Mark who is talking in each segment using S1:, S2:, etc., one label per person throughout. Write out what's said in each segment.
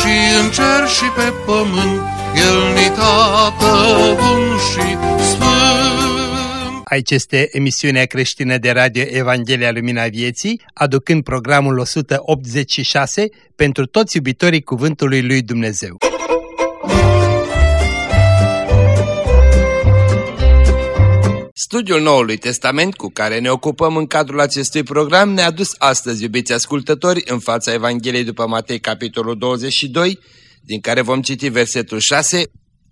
S1: și în cer și pe pământ, El ni tată bun și sfânt.
S2: Aici este emisiunea creștină de radio Evanghelia Lumina Vieții, aducând programul 186 pentru toți iubitorii Cuvântului Lui Dumnezeu. Studiul Noului Testament cu care ne ocupăm în cadrul acestui program ne-a dus astăzi, iubiți ascultători, în fața Evangheliei după Matei, capitolul 22, din care vom citi versetul 6,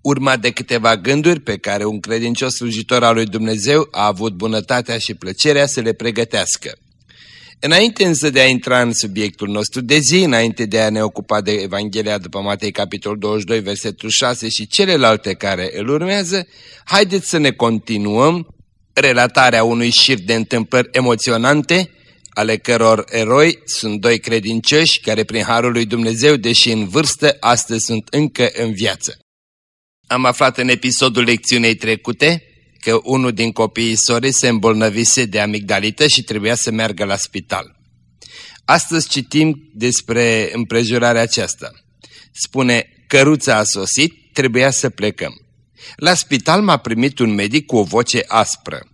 S2: urmat de câteva gânduri pe care un credincios slujitor al lui Dumnezeu a avut bunătatea și plăcerea să le pregătească. Înainte însă de a intra în subiectul nostru de zi, înainte de a ne ocupa de Evanghelia după Matei, capitolul 22, versetul 6 și celelalte care îl urmează, haideți să ne continuăm relatarea unui șir de întâmplări emoționante, ale căror eroi sunt doi credincioși care prin Harul lui Dumnezeu, deși în vârstă, astăzi sunt încă în viață. Am aflat în episodul lecțiunei trecute că unul din copiii sorii se îmbolnăvise de amigdalită și trebuia să meargă la spital. Astăzi citim despre împrejurarea aceasta. Spune, căruța a sosit, trebuia să plecăm. La spital m-a primit un medic cu o voce aspră.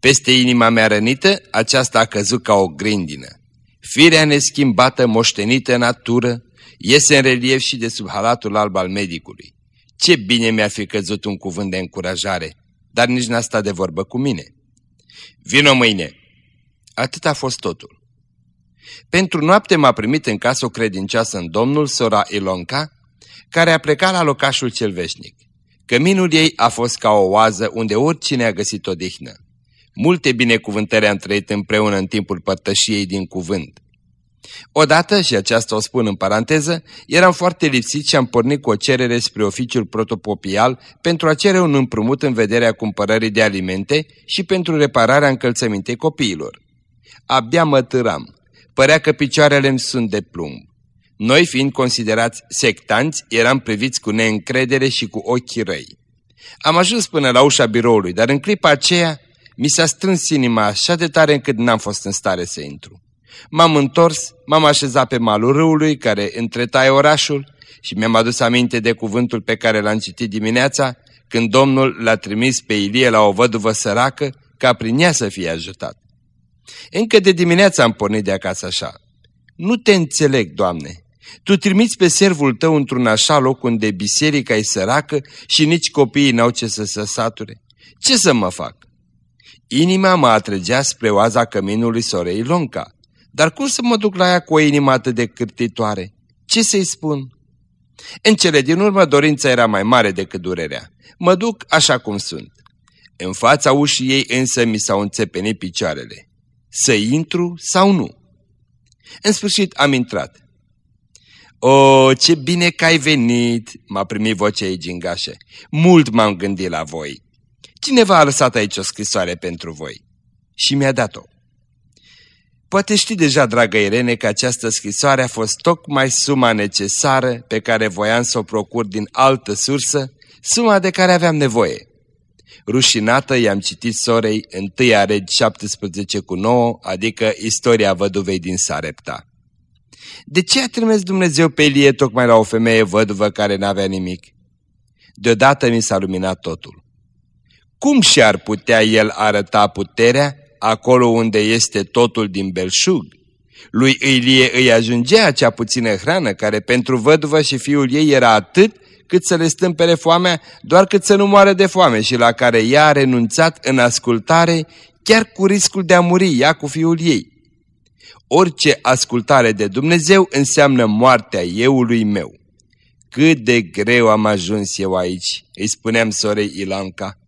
S2: Peste inima mea rănită, aceasta a căzut ca o grindină. Firea neschimbată, moștenită natură, iese în relief și de sub halatul alb al medicului. Ce bine mi-ar fi căzut un cuvânt de încurajare, dar nici n-a stat de vorbă cu mine. Vino mâine! Atât a fost totul. Pentru noapte m-a primit în casă o credincioasă în Domnul, sora Ilonca, care a plecat la locașul cel veșnic. Căminul ei a fost ca o oază unde oricine a găsit odihnă. Multe binecuvântări am trăit împreună în timpul părtășiei din cuvânt. Odată, și aceasta o spun în paranteză, eram foarte lipsit și am pornit cu o cerere spre oficiul protopopial pentru a cere un împrumut în vederea cumpărării de alimente și pentru repararea încălțămintei copiilor. Abia mă târam. Părea că picioarele îmi sunt de plumb. Noi, fiind considerați sectanți, eram priviți cu neîncredere și cu ochii răi. Am ajuns până la ușa biroului, dar în clipa aceea mi s-a strâns inima așa de tare încât n-am fost în stare să intru. M-am întors, m-am așezat pe malul râului care întretaie orașul și mi-am adus aminte de cuvântul pe care l-am citit dimineața când Domnul l-a trimis pe Ilie la o văduvă săracă ca prin ea să fie ajutat. Încă de dimineață am pornit de acasă așa. Nu te înțeleg, Doamne. Tu trimiți pe servul tău într-un așa loc unde biserica e săracă și nici copiii n-au ce să se sature. Ce să mă fac? Inima mă atrăgea spre oaza căminului sorei Lonca. Dar cum să mă duc la ea cu o inimă atât de cârtitoare? Ce să-i spun? În cele din urmă dorința era mai mare decât durerea. Mă duc așa cum sunt. În fața ușii ei însă mi s-au înțepenit picioarele. Să intru sau nu? În sfârșit am intrat. O, ce bine că ai venit!" m-a primit vocea ei gingașă. Mult m-am gândit la voi. Cineva a lăsat aici o scrisoare pentru voi. Și mi-a dat-o. Poate știi deja, dragă Irene, că această scrisoare a fost tocmai suma necesară pe care voiam să o procur din altă sursă, suma de care aveam nevoie. Rușinată i-am citit sorei 1 Regi 17 cu 9, adică istoria văduvei din Sarepta. De ce a trimis Dumnezeu pe Elie tocmai la o femeie văduvă care n-avea nimic? Deodată mi s-a luminat totul. Cum și-ar putea el arăta puterea acolo unde este totul din belșug? Lui Ilie îi ajungea acea puțină hrană care pentru văduvă și fiul ei era atât cât să le stâmpere foamea, doar cât să nu moară de foame și la care ea a renunțat în ascultare, chiar cu riscul de a muri ea cu fiul ei. Orice ascultare de Dumnezeu înseamnă moartea euului meu. Cât de greu am ajuns eu aici, îi spuneam sorei Ilanca.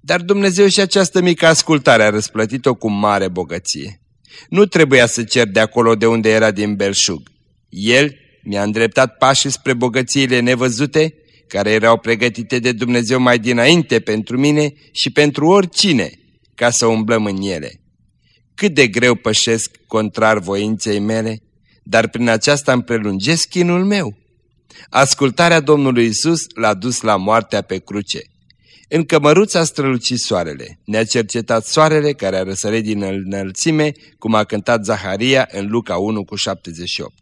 S2: Dar Dumnezeu și această mică ascultare a răsplătit-o cu mare bogăție. Nu trebuia să cer de acolo de unde era din belșug. El mi-a îndreptat pașii spre bogățiile nevăzute, care erau pregătite de Dumnezeu mai dinainte pentru mine și pentru oricine, ca să umblăm în ele. Cât de greu pășesc contrar voinței mele, dar prin aceasta îmi prelungesc chinul meu. Ascultarea Domnului Isus l-a dus la moartea pe cruce. În cămăruța a strălucit soarele. Ne-a cercetat soarele care a răsărit din înălțime, cum a cântat Zaharia în Luca 1 cu 78.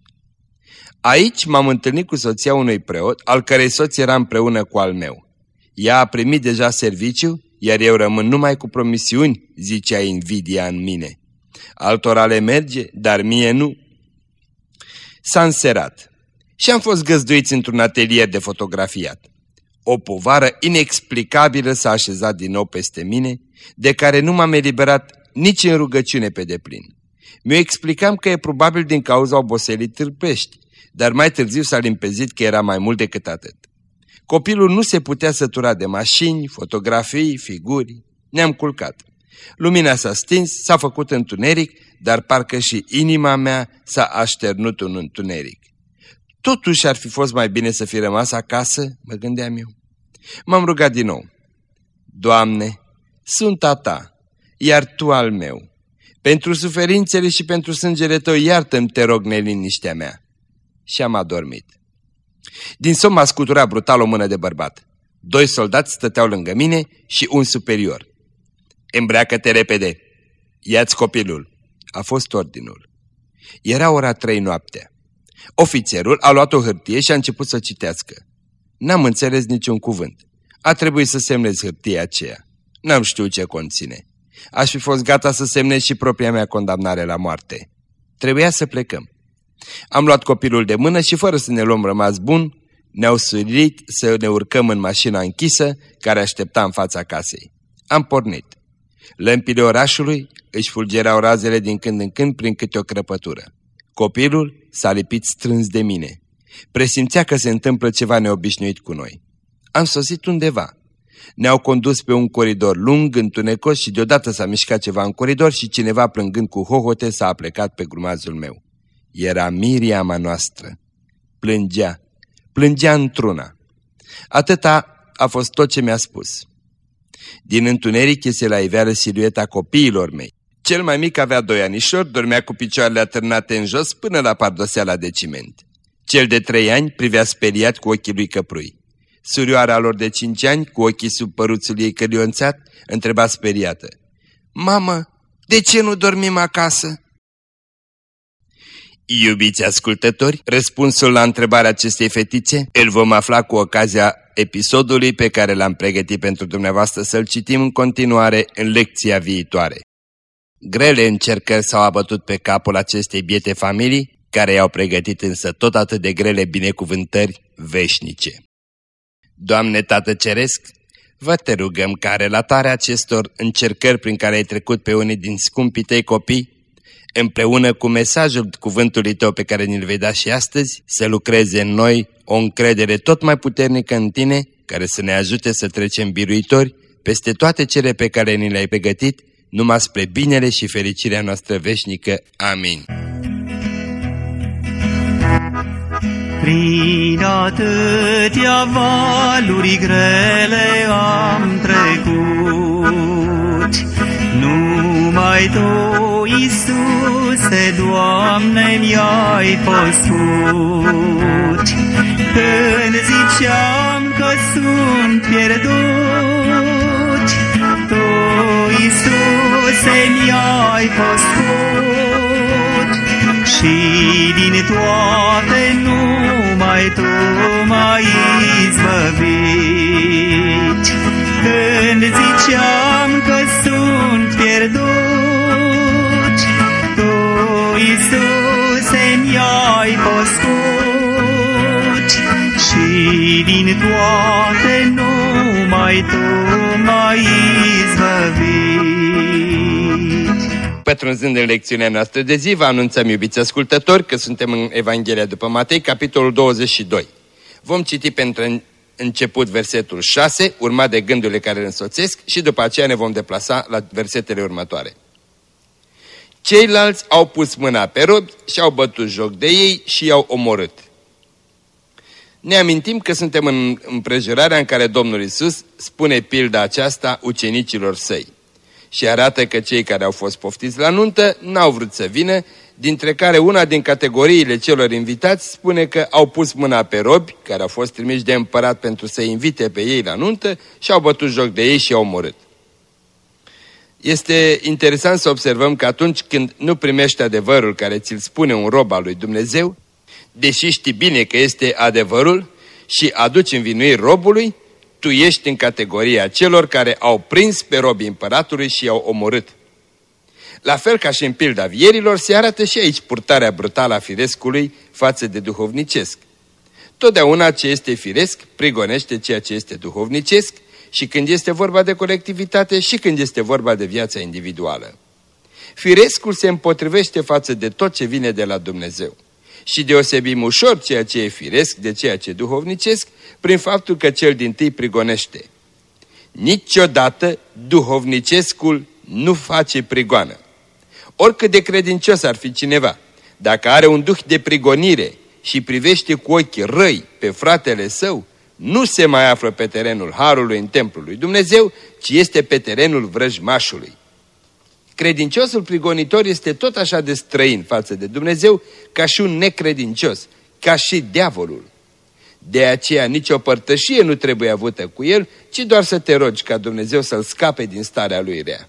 S2: Aici m-am întâlnit cu soția unui preot, al cărei soț era împreună cu al meu. Ea a primit deja serviciu, iar eu rămân numai cu promisiuni, zicea invidia în mine. Altora le merge, dar mie nu. S-a înserat și am fost găzduiți într-un atelier de fotografiat. O povară inexplicabilă s-a așezat din nou peste mine, de care nu m-am eliberat nici în rugăciune pe deplin. Mi-o explicam că e probabil din cauza oboselii târpești, dar mai târziu s-a limpezit că era mai mult decât atât. Copilul nu se putea sătura de mașini, fotografii, figuri. Ne-am culcat. Lumina s-a stins, s-a făcut întuneric, dar parcă și inima mea s-a așternut în întuneric. Totuși ar fi fost mai bine să fi rămas acasă, mă gândeam eu. M-am rugat din nou. Doamne, sunt a Ta, iar Tu al meu. Pentru suferințele și pentru sângele Tău iartă-mi, te rog, neliniștea mea. Și am adormit. Din somn m-a scuturat brutal o mână de bărbat. Doi soldați stăteau lângă mine și un superior. Îmbreacă-te repede! Ia-ți copilul! A fost ordinul. Era ora trei noaptea. Ofițerul a luat o hârtie și a început să citească. N-am înțeles niciun cuvânt. A trebuit să semnez hârtia aceea. N-am știut ce conține. Aș fi fost gata să semnez și propria mea condamnare la moarte. Trebuia să plecăm. Am luat copilul de mână și fără să ne luăm rămas bun, ne-au surit să ne urcăm în mașina închisă care aștepta în fața casei. Am pornit. Lămpile orașului își fulgerau razele din când în când prin câte o crăpătură. Copilul s-a lipit strâns de mine. Presimțea că se întâmplă ceva neobișnuit cu noi. Am sosit undeva. Ne-au condus pe un coridor lung, întunecos și deodată s-a mișcat ceva în coridor și cineva plângând cu hohote s-a plecat pe grumazul meu. Era Miriama noastră. Plângea. Plângea într-una. Atâta a fost tot ce mi-a spus. Din întuneric iese la iveală silueta copiilor mei. Cel mai mic avea doi anișori, dormea cu picioarele atârnate în jos până la pardoseala de ciment. Cel de trei ani privea speriat cu ochii lui căprui. Surioara lor de cinci ani, cu ochii sub păruțul ei călionțat, întreba speriată. Mamă, de ce nu dormim acasă? Iubiți ascultători, răspunsul la întrebarea acestei fetițe îl vom afla cu ocazia episodului pe care l-am pregătit pentru dumneavoastră să-l citim în continuare în lecția viitoare. Grele încercări s-au abătut pe capul acestei biete familii, care i-au pregătit însă tot atât de grele binecuvântări veșnice. Doamne Tată Ceresc, vă te rugăm ca relatarea acestor încercări prin care ai trecut pe unii din scumpii tăi copii, împreună cu mesajul cuvântului tău pe care ni-l vei da și astăzi, să lucreze în noi o încredere tot mai puternică în tine, care să ne ajute să trecem biruitori peste toate cele pe care ni le-ai pregătit numai spre binele și fericirea noastră veșnică. Amin.
S3: Prin atâtea valuri grele am trecut, Numai Tu, Iisuse, Doamne, mi-ai păscut. Când ziceam că sunt pierdut, Iisuse, mi-ai păscut. Și din toate numai Tu m-ai izbăvit. Când ziceam că sunt pierdut, Tu, Iisuse, mi-ai păscut. Și din toate numai Tu m-ai izbăvit.
S2: Pătrunzând în lecțiunea noastră de zi, vă anunțăm, iubiți ascultători, că suntem în Evanghelia după Matei, capitolul 22. Vom citi pentru început versetul 6, urmat de gândurile care îl însoțesc și după aceea ne vom deplasa la versetele următoare. Ceilalți au pus mâna pe robi și au bătut joc de ei și i-au omorât. Ne amintim că suntem în împrejurarea în care Domnul Isus spune pilda aceasta ucenicilor săi și arată că cei care au fost poftiți la nuntă n-au vrut să vină, dintre care una din categoriile celor invitați spune că au pus mâna pe robi, care au fost trimiși de împărat pentru să invite pe ei la nuntă și au bătut joc de ei și au omorât. Este interesant să observăm că atunci când nu primești adevărul care ți-l spune un rob al lui Dumnezeu, deși știi bine că este adevărul și aduci învinuiri robului, tu ești în categoria celor care au prins pe robii împăratului și i-au omorât. La fel ca și în pilda vierilor, se arată și aici purtarea brutală a firescului față de duhovnicesc. Totdeauna ce este firesc prigonește ceea ce este duhovnicesc și când este vorba de colectivitate și când este vorba de viața individuală. Firescul se împotrivește față de tot ce vine de la Dumnezeu și deosebim ușor ceea ce e firesc de ceea ce duhovnicesc prin faptul că cel din tâi prigonește. Niciodată duhovnicescul nu face prigoană. Oricât de credincios ar fi cineva, dacă are un duh de prigonire și privește cu ochi răi pe fratele său, nu se mai află pe terenul Harului în templul lui Dumnezeu, ci este pe terenul vrăjmașului. Credinciosul prigonitor este tot așa de străin față de Dumnezeu ca și un necredincios, ca și diavolul. De aceea nicio părtășie nu trebuie avută cu el, ci doar să te rogi ca Dumnezeu să-l scape din starea lui rea.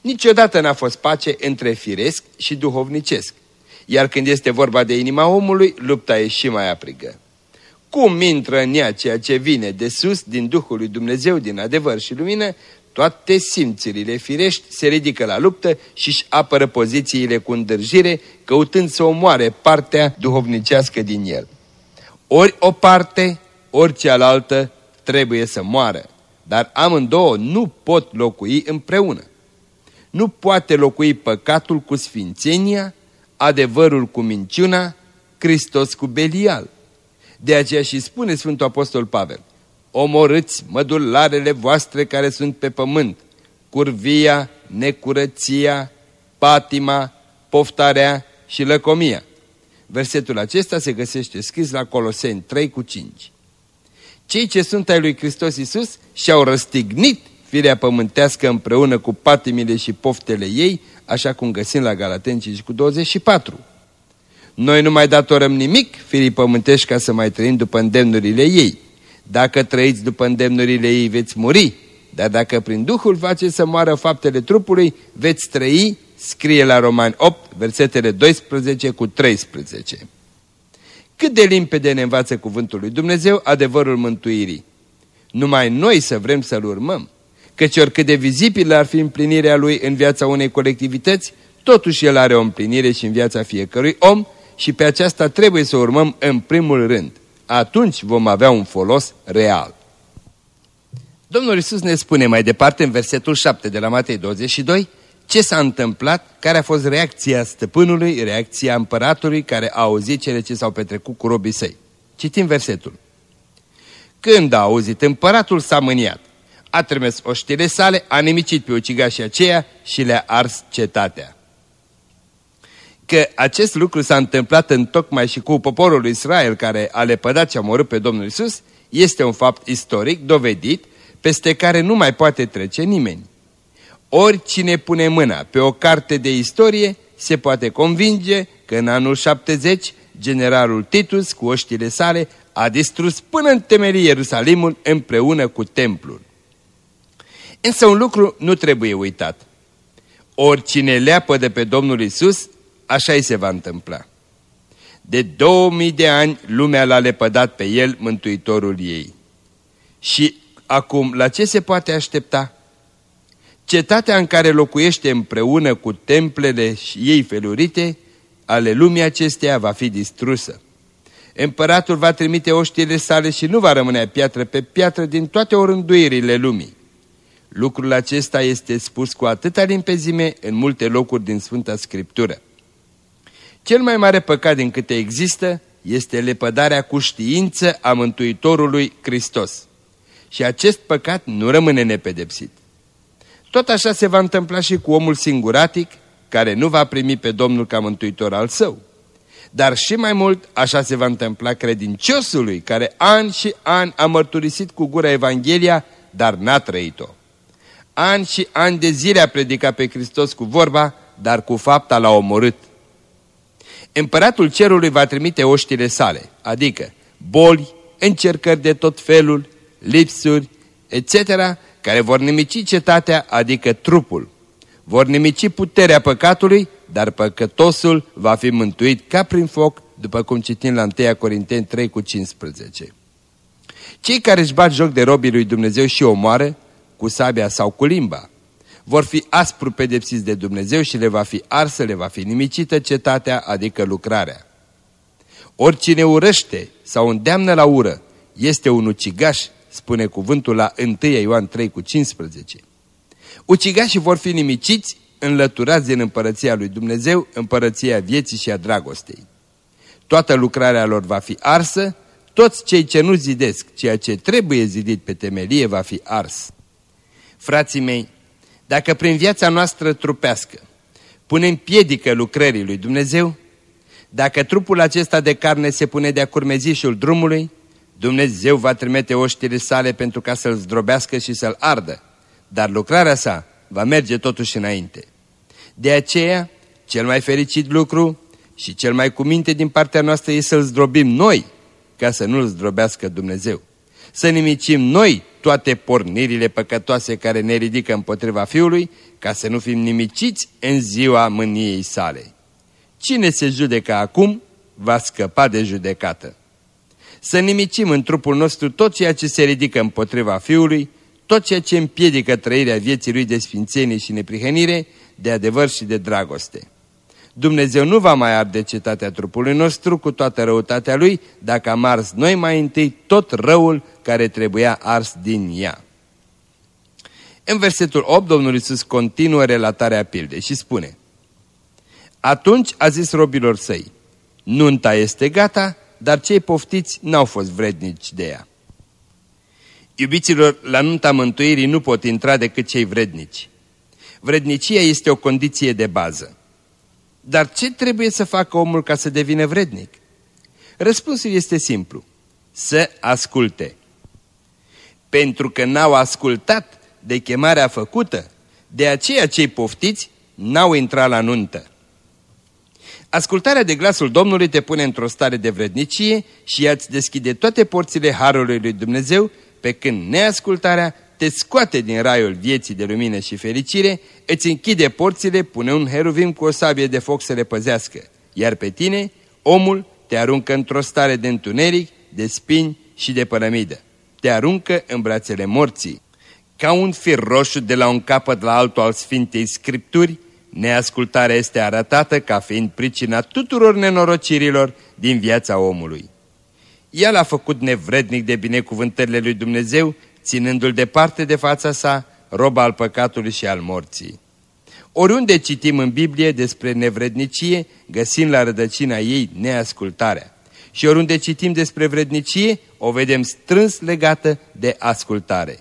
S2: Niciodată n-a fost pace între firesc și duhovnicesc, iar când este vorba de inima omului, lupta e și mai aprigă. Cum intră în ea ceea ce vine de sus, din Duhul lui Dumnezeu, din adevăr și lumină, toate simțurile firești se ridică la luptă și își apără pozițiile cu îndârjire, căutând să omoare partea duhovnicească din el. Ori o parte, ori cealaltă trebuie să moară, dar amândouă nu pot locui împreună. Nu poate locui păcatul cu sfințenia, adevărul cu minciuna, Hristos cu Belial. De aceea și spune Sfântul Apostol Pavel, omorâți mădularele voastre care sunt pe pământ, curvia, necurăția, patima, poftarea și lăcomia. Versetul acesta se găsește scris la Coloseni 3 cu 5. Cei ce sunt ai lui Hristos Iisus și-au răstignit firea pământească împreună cu patimile și poftele ei, așa cum găsim la Galaten 5 cu 24. Noi nu mai datorăm nimic firii pământești ca să mai trăim după îndemnurile ei. Dacă trăiți după îndemnurile ei, veți muri, dar dacă prin Duhul faceți să moară faptele trupului, veți trăi, scrie la Romani 8, versetele 12 cu 13. Cât de limpede ne învață cuvântul lui Dumnezeu adevărul mântuirii. Numai noi să vrem să-L urmăm, căci oricât de vizibilă ar fi împlinirea Lui în viața unei colectivități, totuși El are o împlinire și în viața fiecărui om și pe aceasta trebuie să urmăm în primul rând atunci vom avea un folos real. Domnul Isus ne spune mai departe în versetul 7 de la Matei 22 ce s-a întâmplat, care a fost reacția stăpânului, reacția împăratului care a auzit cele ce s-au petrecut cu robii săi. Citim versetul. Când a auzit împăratul s-a mâniat, a trimis oștile sale, a nimicit pe ucigașii aceea și le-a ars cetatea că acest lucru s-a întâmplat în tocmai și cu poporul lui Israel care a lepădat și a omorât pe Domnul Isus, este un fapt istoric, dovedit, peste care nu mai poate trece nimeni. Oricine pune mâna pe o carte de istorie se poate convinge că în anul 70 generalul Titus cu oștile sale a distrus până în temelie Ierusalimul împreună cu templul. Însă un lucru nu trebuie uitat. Oricine leapă de pe Domnul Isus așa îi se va întâmpla. De 2000 de ani lumea l-a lepădat pe el, mântuitorul ei. Și acum, la ce se poate aștepta? Cetatea în care locuiește împreună cu templele și ei felurite, ale lumii acesteia va fi distrusă. Împăratul va trimite oștile sale și nu va rămâne piatră pe piatră din toate orânduirile lumii. Lucrul acesta este spus cu atâta limpezime în multe locuri din Sfânta Scriptură. Cel mai mare păcat din câte există este lepădarea cu știință a Mântuitorului Hristos. Și acest păcat nu rămâne nepedepsit. Tot așa se va întâmpla și cu omul singuratic, care nu va primi pe Domnul ca mântuitor al său. Dar și mai mult, așa se va întâmpla credinciosului care ani și ani a mărturisit cu gura Evanghelia, dar n-a trăit-o. Ani și ani de zile a predicat pe Hristos cu vorba, dar cu fapta l-a omorât. Împăratul cerului va trimite oștile sale, adică boli, încercări de tot felul, lipsuri, etc., care vor nimici cetatea, adică trupul. Vor nimici puterea păcatului, dar păcătosul va fi mântuit ca prin foc, după cum citim la 1 Corinteni 3 cu 15. Cei care își bat joc de robii lui Dumnezeu și omoară, cu sabia sau cu limba, vor fi aspru pedepsiți de Dumnezeu și le va fi arsă, le va fi nimicită cetatea, adică lucrarea. Oricine urăște sau îndeamnă la ură este un ucigaș, spune cuvântul la 1 Ioan 3 cu 15. Ucigașii vor fi nimiciți, înlăturați din împărăția lui Dumnezeu, împărăția vieții și a dragostei. Toată lucrarea lor va fi arsă, toți cei ce nu zidesc ceea ce trebuie zidit pe temelie va fi ars. Frații mei, dacă prin viața noastră trupească punem piedică lucrării lui Dumnezeu, dacă trupul acesta de carne se pune de-a curmezișul drumului, Dumnezeu va trimite oștile sale pentru ca să-l zdrobească și să-l ardă, dar lucrarea sa va merge totuși înainte. De aceea, cel mai fericit lucru și cel mai cuminte din partea noastră e să-l zdrobim noi, ca să nu-l zdrobească Dumnezeu. Să nimicim noi toate pornirile păcătoase care ne ridică împotriva Fiului, ca să nu fim nimiciți în ziua mâniei sale. Cine se judecă acum, va scăpa de judecată. Să nimicim în trupul nostru tot ceea ce se ridică împotriva Fiului, tot ceea ce împiedică trăirea vieții lui de sfințenie și neprihănire, de adevăr și de dragoste. Dumnezeu nu va mai arde cetatea trupului nostru cu toată răutatea lui dacă am ars noi mai întâi tot răul care trebuia ars din ea. În versetul 8, Domnul Iisus continuă relatarea pildei și spune Atunci a zis robilor săi, nunta este gata, dar cei poftiți n-au fost vrednici de ea. Iubiților, la nunta mântuirii nu pot intra decât cei vrednici. Vrednicia este o condiție de bază. Dar ce trebuie să facă omul ca să devină vrednic? Răspunsul este simplu. Să asculte. Pentru că n-au ascultat de chemarea făcută, de aceea cei poftiți n-au intrat la nuntă. Ascultarea de glasul Domnului te pune într-o stare de vrednicie și ea îți deschide toate porțile Harului lui Dumnezeu, pe când neascultarea te scoate din raiul vieții de lumină și fericire, îți închide porțile, pune un heruvim cu o sabie de foc să le păzească, iar pe tine, omul, te aruncă într-o stare de întuneric, de spini și de părămidă. Te aruncă în brațele morții. Ca un fir roșu de la un capăt la altul al Sfintei Scripturi, neascultarea este arătată ca fiind pricina tuturor nenorocirilor din viața omului. El a făcut nevrednic de binecuvântările lui Dumnezeu ținându-l departe de fața sa, roba al păcatului și al morții. Oriunde citim în Biblie despre nevrednicie, găsim la rădăcina ei neascultarea. Și oriunde citim despre vrednicie, o vedem strâns legată de ascultare.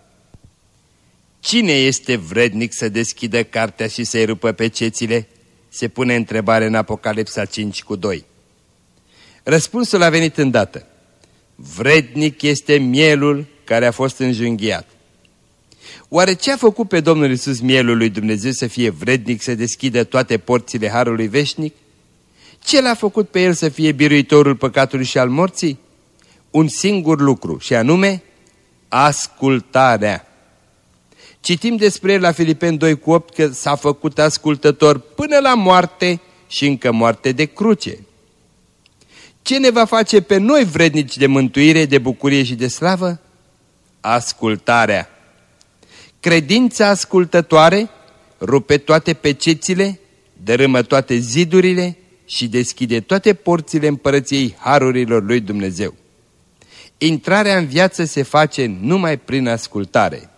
S2: Cine este vrednic să deschidă cartea și să-i rupă pe cețile? Se pune întrebare în Apocalipsa 5 cu 2. Răspunsul a venit îndată. Vrednic este mielul care a fost înjunghiat. Oare ce a făcut pe Domnul Iisus mielul lui Dumnezeu să fie vrednic să deschidă toate porțile Harului Veșnic? Ce l-a făcut pe el să fie biruitorul păcatului și al morții? Un singur lucru, și anume ascultarea. Citim despre el la Filipeni 2 cu 8 că s-a făcut ascultător până la moarte și încă moarte de cruce. Ce ne va face pe noi vrednici de mântuire, de bucurie și de slavă? Ascultarea. Credința ascultătoare rupe toate pecețile, dărâmă toate zidurile și deschide toate porțile împărăției harurilor lui Dumnezeu. Intrarea în viață se face numai prin ascultare.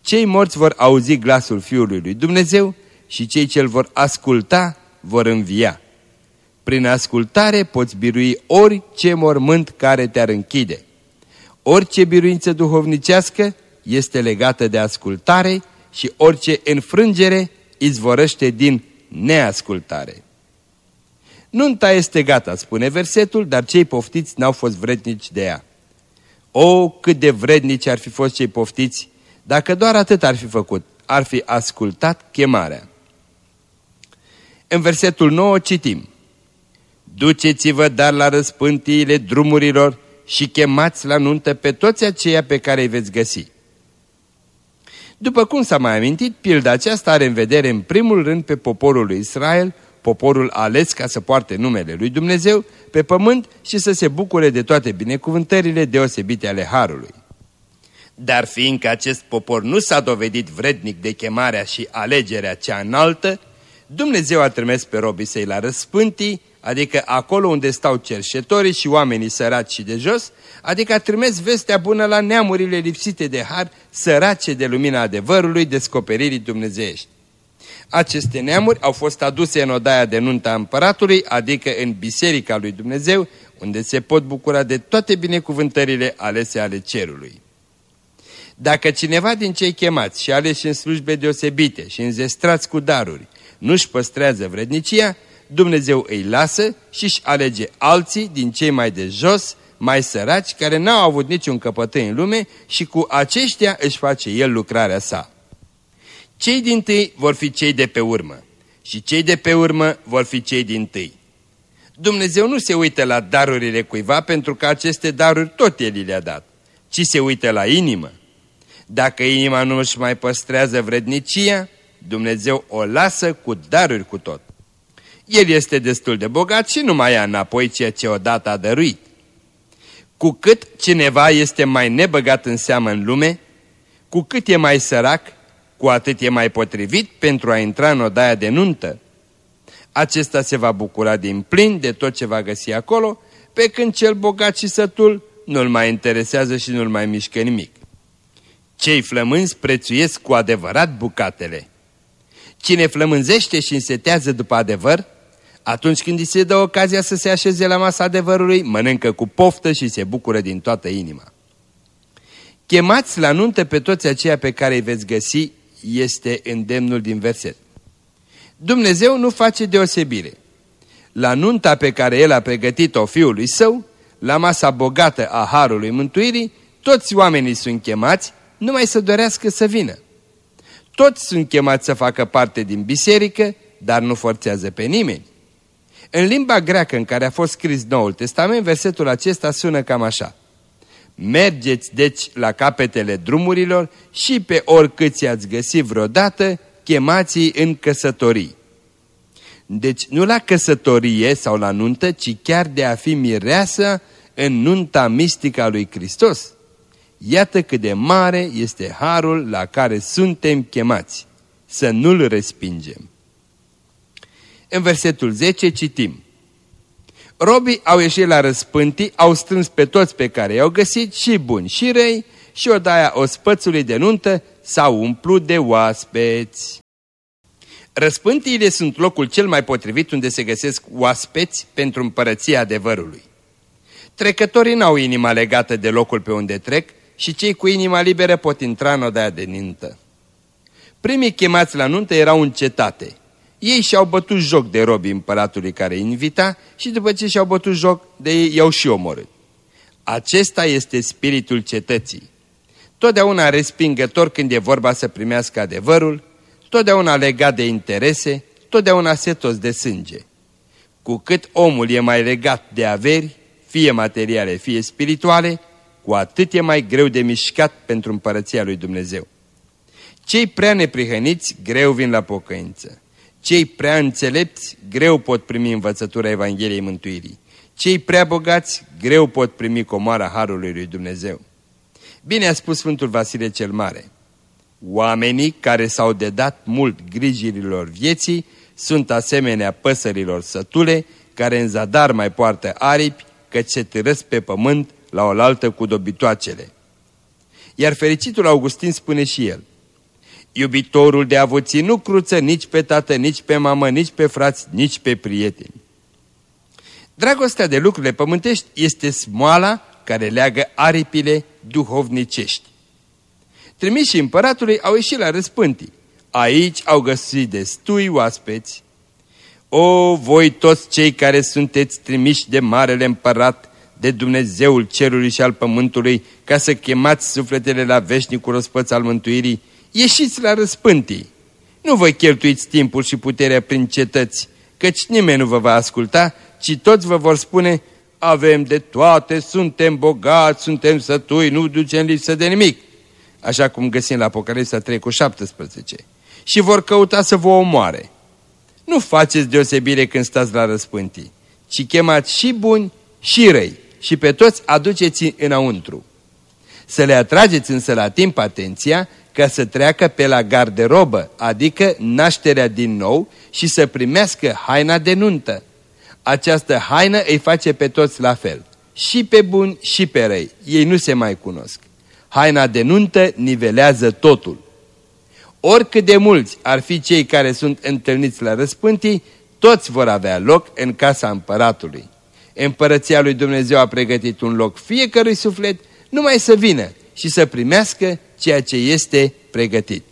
S2: Cei morți vor auzi glasul Fiului lui Dumnezeu și cei ce vor asculta vor învia. Prin ascultare poți birui orice mormânt care te-ar închide. Orice biruință duhovnicească este legată de ascultare și orice înfrângere izvorăște din neascultare. Nunta este gata, spune versetul, dar cei poftiți n-au fost vrednici de ea. O, cât de vrednici ar fi fost cei poftiți, dacă doar atât ar fi făcut, ar fi ascultat chemarea. În versetul 9 citim, Duceți-vă dar la răspântiile drumurilor și chemați la nuntă pe toți aceia pe care îi veți găsi. După cum s-a mai amintit, pilda aceasta are în vedere în primul rând pe poporul lui Israel, poporul ales ca să poarte numele lui Dumnezeu pe pământ și să se bucure de toate binecuvântările deosebite ale Harului. Dar fiindcă acest popor nu s-a dovedit vrednic de chemarea și alegerea cea înaltă, Dumnezeu a trimis pe robii săi la răspântii, adică acolo unde stau cerșetorii și oamenii săraci și de jos, adică a trimis vestea bună la neamurile lipsite de har, sărace de lumina adevărului, descoperirii dumnezeiești. Aceste neamuri au fost aduse în odaia de nunta împăratului, adică în biserica lui Dumnezeu, unde se pot bucura de toate binecuvântările alese ale cerului. Dacă cineva din cei chemați și aleși în slujbe deosebite și înzestrați cu daruri nu-și păstrează vrednicia, Dumnezeu îi lasă și își alege alții din cei mai de jos, mai săraci, care n-au avut niciun căpătăi în lume și cu aceștia își face el lucrarea sa. Cei din tâi vor fi cei de pe urmă și cei de pe urmă vor fi cei din tâi. Dumnezeu nu se uită la darurile cuiva pentru că aceste daruri tot El le-a dat, ci se uită la inimă. Dacă inima nu își mai păstrează vrednicia, Dumnezeu o lasă cu daruri cu tot. El este destul de bogat și nu mai ia înapoi ceea ce odată a dăruit. Cu cât cineva este mai nebăgat în seamă în lume, cu cât e mai sărac, cu atât e mai potrivit pentru a intra în odaia de nuntă. Acesta se va bucura din plin de tot ce va găsi acolo, pe când cel bogat și sătul nu-l mai interesează și nu-l mai mișcă nimic. Cei flămânzi prețuiesc cu adevărat bucatele. Cine flămânzește și însetează după adevăr, atunci când îi se dă ocazia să se așeze la masa adevărului, mănâncă cu poftă și se bucură din toată inima. Chemați la nuntă pe toți aceia pe care îi veți găsi, este îndemnul din verset. Dumnezeu nu face deosebire. La nunta pe care El a pregătit-o fiului său, la masa bogată a Harului Mântuirii, toți oamenii sunt chemați, numai să dorească să vină. Toți sunt chemați să facă parte din biserică, dar nu forțează pe nimeni. În limba greacă în care a fost scris Noul Testament, versetul acesta sună cam așa. Mergeți deci la capetele drumurilor și pe oricât i-ați găsit vreodată, chemați în căsătorii. Deci nu la căsătorie sau la nuntă, ci chiar de a fi mireasă în nunta mistică a lui Hristos. Iată cât de mare este harul la care suntem chemați, să nu-l respingem. În versetul 10 citim. Robii au ieșit la răspântii, au strâns pe toți pe care i-au găsit, și buni și răi, și odaia ospățului de nuntă s-au umplut de oaspeți. Răspântiile sunt locul cel mai potrivit unde se găsesc oaspeți pentru împărăția adevărului. Trecătorii n-au inima legată de locul pe unde trec și cei cu inima liberă pot intra în odaia de nintă. Primii chemați la nuntă erau în cetate. Ei și-au bătut joc de robii împăratului care îi invita și după ce și-au bătut joc de ei, i-au și omorât. Acesta este spiritul cetății. Totdeauna respingător când e vorba să primească adevărul, totdeauna legat de interese, totdeauna setos de sânge. Cu cât omul e mai legat de averi, fie materiale, fie spirituale, cu atât e mai greu de mișcat pentru împărăția lui Dumnezeu. Cei prea neprihăniți greu vin la pocăință. Cei prea înțelepți greu pot primi învățătura Evangheliei Mântuirii. Cei prea bogați greu pot primi comoara Harului lui Dumnezeu. Bine a spus Sfântul Vasile cel Mare. Oamenii care s-au dedat mult grijirilor vieții sunt asemenea păsărilor sătule care în zadar mai poartă aripi căci se târăsc pe pământ la oaltă cu dobitoacele. Iar fericitul Augustin spune și el, Iubitorul de avuții nu cruță nici pe tată, nici pe mamă, nici pe frați, nici pe prieteni. Dragostea de lucrurile pământești este smoala care leagă aripile duhovnicești. Trimișii împăratului au ieșit la răspântii. Aici au găsit destui oaspeți. O, voi toți cei care sunteți trimiși de Marele Împărat, de Dumnezeul Cerului și al Pământului, ca să chemați sufletele la veșnicul răspăț al mântuirii, ieșiți la răspântii. Nu vă cheltuiți timpul și puterea prin cetăți, căci nimeni nu vă va asculta, ci toți vă vor spune, avem de toate, suntem bogați, suntem sătui, nu ducem lipsă de nimic. Așa cum găsim la Apocalipsa 3 cu 17. Și vor căuta să vă omoare. Nu faceți deosebire când stați la răspântii, ci chemați și buni și răi și pe toți aduceți înăuntru. Să le atrageți însă la timp atenția ca să treacă pe la garderobă, adică nașterea din nou și să primească haina de nuntă. Această haină îi face pe toți la fel, și pe buni și pe răi, ei nu se mai cunosc. Haina de nuntă nivelează totul. Oricât de mulți ar fi cei care sunt întâlniți la răspântii, toți vor avea loc în casa împăratului. Împărăția lui Dumnezeu a pregătit un loc fiecărui suflet numai să vină și să primească ceea ce este pregătit.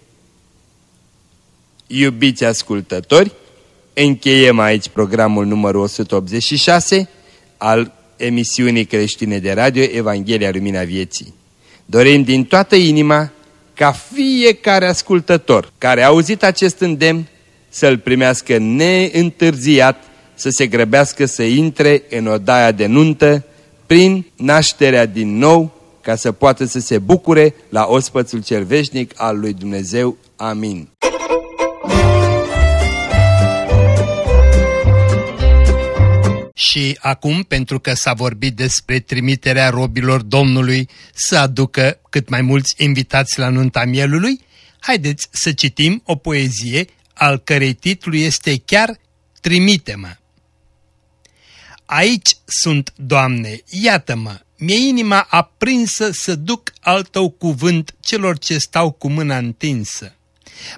S2: Iubiți ascultători, încheiem aici programul numărul 186 al emisiunii creștine de radio Evanghelia Lumina Vieții. Dorim din toată inima ca fiecare ascultător care a auzit acest îndemn să-l primească neîntârziat, să se grăbească să intre în odaia de nuntă prin nașterea din nou, ca să poată să se bucure la ospățul cel veșnic al lui Dumnezeu. Amin.
S4: Și acum, pentru că s-a vorbit despre trimiterea robilor Domnului să aducă cât mai mulți invitați la nunta mielului, haideți să citim o poezie al cărei titlu este chiar Trimite-mă. Aici sunt, Doamne, iată-mă, mi-e inima aprinsă să duc al Tău cuvânt celor ce stau cu mâna întinsă.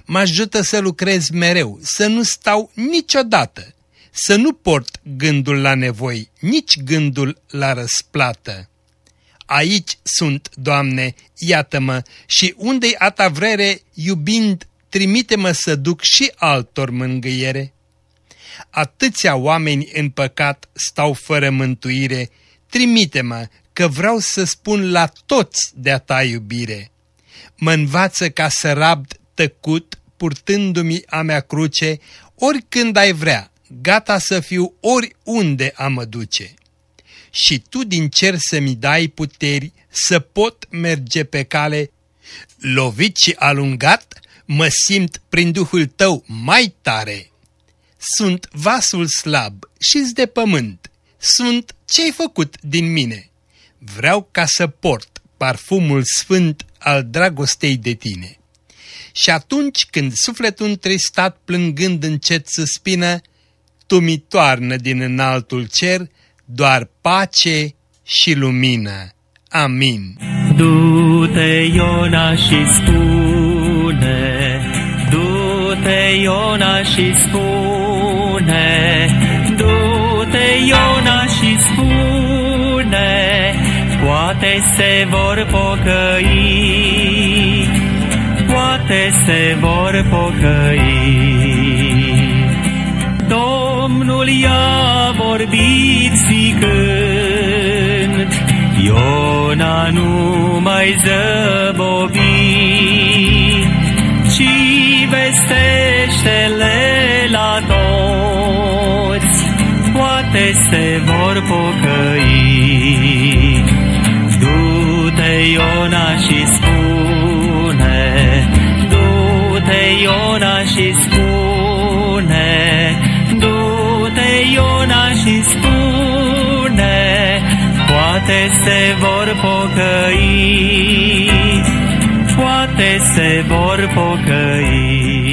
S4: Mă ajută să lucrez mereu, să nu stau niciodată, să nu port gândul la nevoi, nici gândul la răsplată. Aici sunt, Doamne, iată-mă, și unde-i a ta vrere, iubind, trimite-mă să duc și altor mângâiere. Atâția oameni în păcat stau fără mântuire, trimite-mă, că vreau să spun la toți de-a ta iubire. Mă învață ca să rabd tăcut, purtându-mi a mea cruce, oricând ai vrea, gata să fiu oriunde a mă duce. Și tu din cer să-mi dai puteri să pot merge pe cale, lovit și alungat, mă simt prin Duhul tău mai tare. Sunt vasul slab și de pământ, sunt ce-ai făcut din mine. Vreau ca să port parfumul sfânt al dragostei de tine. Și atunci când sufletul întristat plângând încet să spină, tu mi toarnă din înaltul cer doar pace și lumină. Amin.
S3: Du-te, Iona, și spune, du-te, Iona, și spune, poate se vor pocăi, poate se vor pocăi. Domnul i-a vorbit zicând, Iona nu mai zăbobi, ci vestește-le la toți, poate se vor pocăi. Du-te, Iona, și spune, du-te, Iona, și spune, Iona și spune, poate se vor pocăi, poate se vor pocăi.